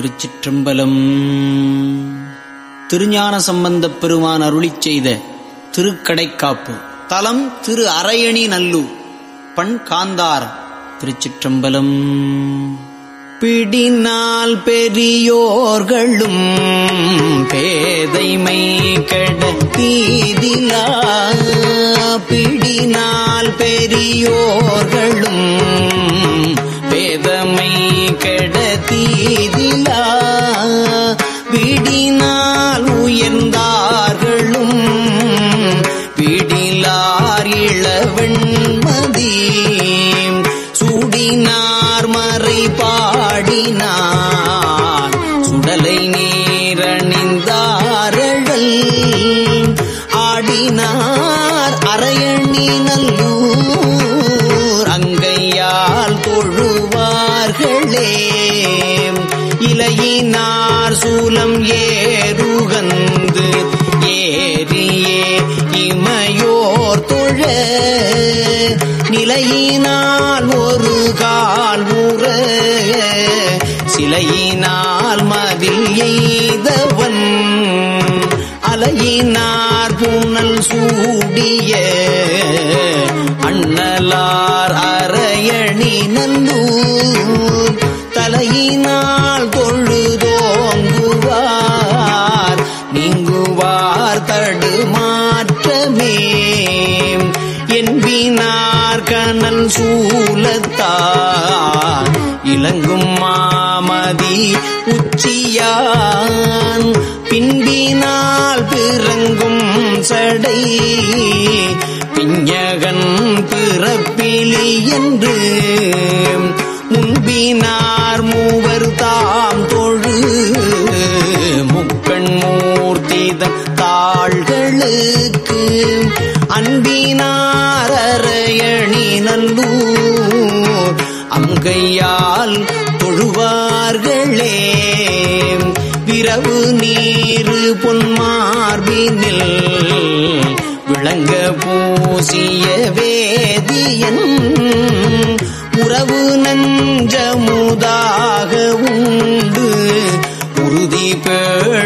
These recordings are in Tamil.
திருச்சிற்றம்பலம். திருஞான சம்பந்தப் பெருமான் அருளி செய்த திருக்கடைக்காப்பு. தலம் திரு அரையணி நல்லூர். பண் காந்தார் திருச்சிற்றம்பலம். பிடினால் பெரியோர்களும் பேதைமை கடத்தீதிலா பிடினால் பெரியோர்களும் பேதமை கெடத்தீதிலா விடினா ஏறினார் சூலம் ஏறுகந்து ஏறியே இமையோர் தொழ. நிலையினால் ஒரு கால் ஊற. சிலையினால் மதில் எய்தவன். அலையினார் பூனல் சூடிய. அண்ணலார் அரையணி நல்லூர் தலையினார் கனல் சூலத்தார் இலங்கும் மாமதி உச்சியான். பின்பினால் பிறங்கும் சடை. பிஞகன் பிறப்பிலி என்று முன்பினார் மூவர் தாம் தொழு. முக்கண் மூர்த்திதம் தாள்களுக்கு அன்பினார் அங்கையால் தொழுவார்களே. விரவு நீரு பொன்மார்பினில் விளங்க பூசிய வேதியன் உறவு நஞ்சமுதாக உண்டு உறுதி பேணுவதன்றியும்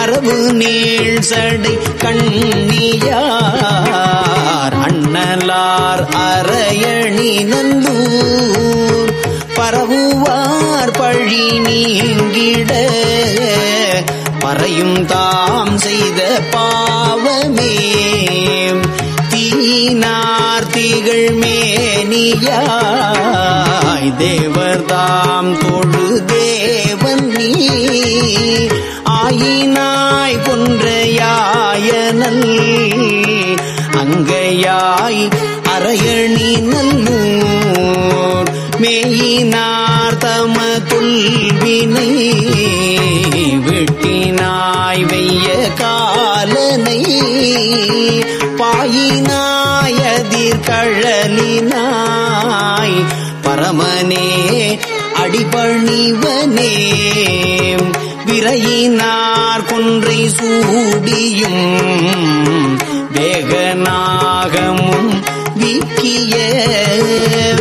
அரபு நீள் சடை கண்ணியா அண்ணலார் அரையணி நந்தூர் பரவுவார் பழி நீங்கிட பறையும் தாம் செய்த பாவமே. தீனார்த்திகள் மேனியாய் தேவர் தாம் தொழு தேவன் நீ ஆயினாய் கொன்றையாயனல் அங்கையாய் அரையணி நல்லூர் மேயினார் தம தொல்வினை வெட்டினாய் வெய்ய காலனை பாயினாயதிர்கழலினாய் பரமனே அடிபணிவனே விரையினார் கொன்றை சூடியும் வீக்கிய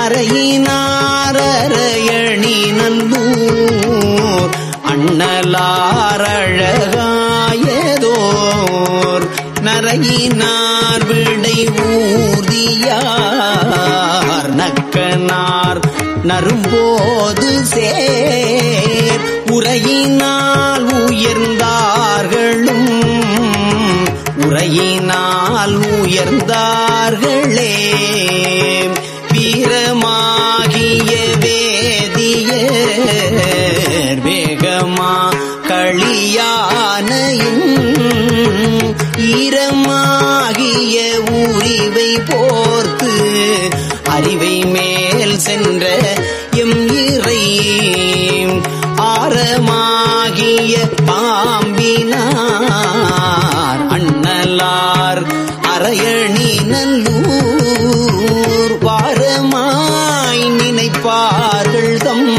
அறையினார் அரையணி அண்ணலாரழகாயதோர் நரையினார் விடை ஊதியார் நக்கனார் நரும்போது உரையினால் உயர்ந்தார்களே. வீரமாகிய வேதியர் வேகமா களியானையும் ஈரமாகிய உரிவை போர்த்து அறிவை மேல் சென்ற எம் இறை. ஆரமாகிய பாம் நல்லூர் வாரமாய் நினைப்பார்கள் தம்.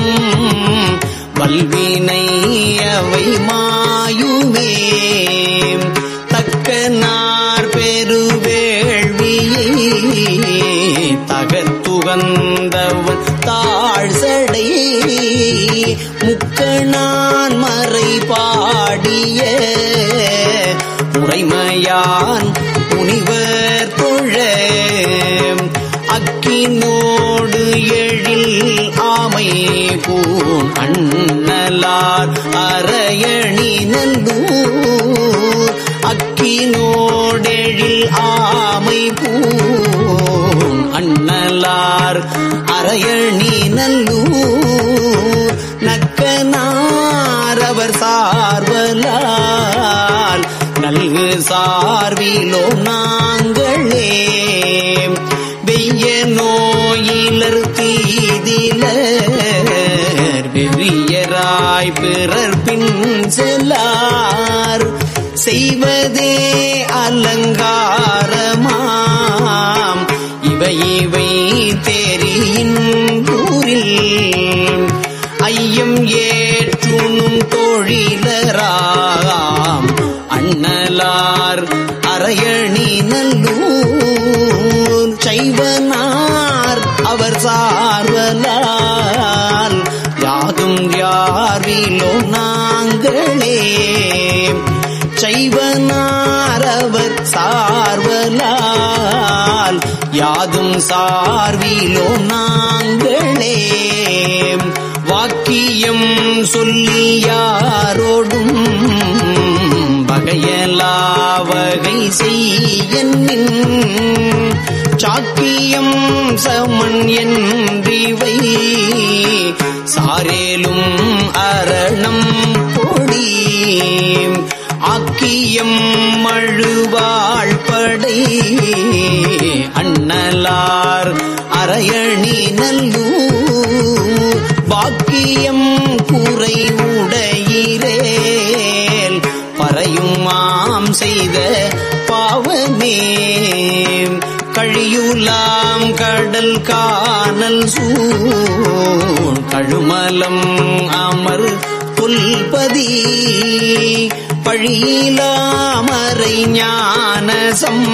வல்வினை அவை மாயுமே. தக்க நார் பெருவேள்வியை. தகத்துகந்தவன் தாழ் தாழ்சடை. முக்கணான் மறை பாடிய முறைமையான் அக்கினோடு எழில் ஆமை பூண் அண்ணலார் அரையணி நந்தூர். அக்கினோடெழில் ஆமை பூன் அண்ணலார் அரையணி நல்லூர் பயணி நல்லூர். சைவனார் அவர் சார்வலால். யாதும் யாரிலோ நாங்களே. சைவனாரவர் சார்வலால். யாதும் சார்விலோ நாங்களே. வாக்கியம் சொல்லி யாரோடும் சேவை செய்யின் சாக்கியம் சமன் என்றிவை. சாரேலும் அரணம் பொடி ஆக்கியம் மழுவாழ்படை அண்ணலார் அரையணி நல்லூர். பாக்கியம் குறைவுட கழியுலாம் கடல் காணல் சூழ் கழுமலம் அமர் புல்பதி. பழியிலாமரை ஞானசம்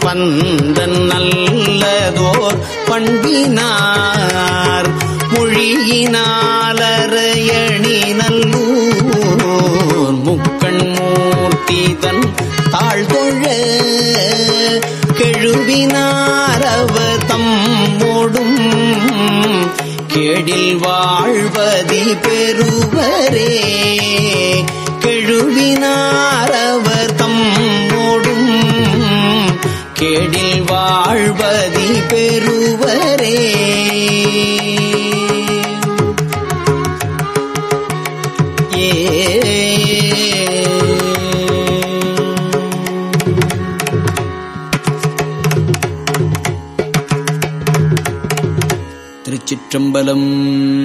பந்தன் நல்லதோர் பண்பினார். மொழியினாலரையணி நல்லூர். முக்கண் மூர்த்தி தன் கெழுவினாரவர் தம்மோடும் கேடில் வாழ்வதி பெறுவரே. கெழுவினாரவர் தம்மோடும் கேடில் வாழ்வதி பெறுவரே. ஏ चम्बलम्।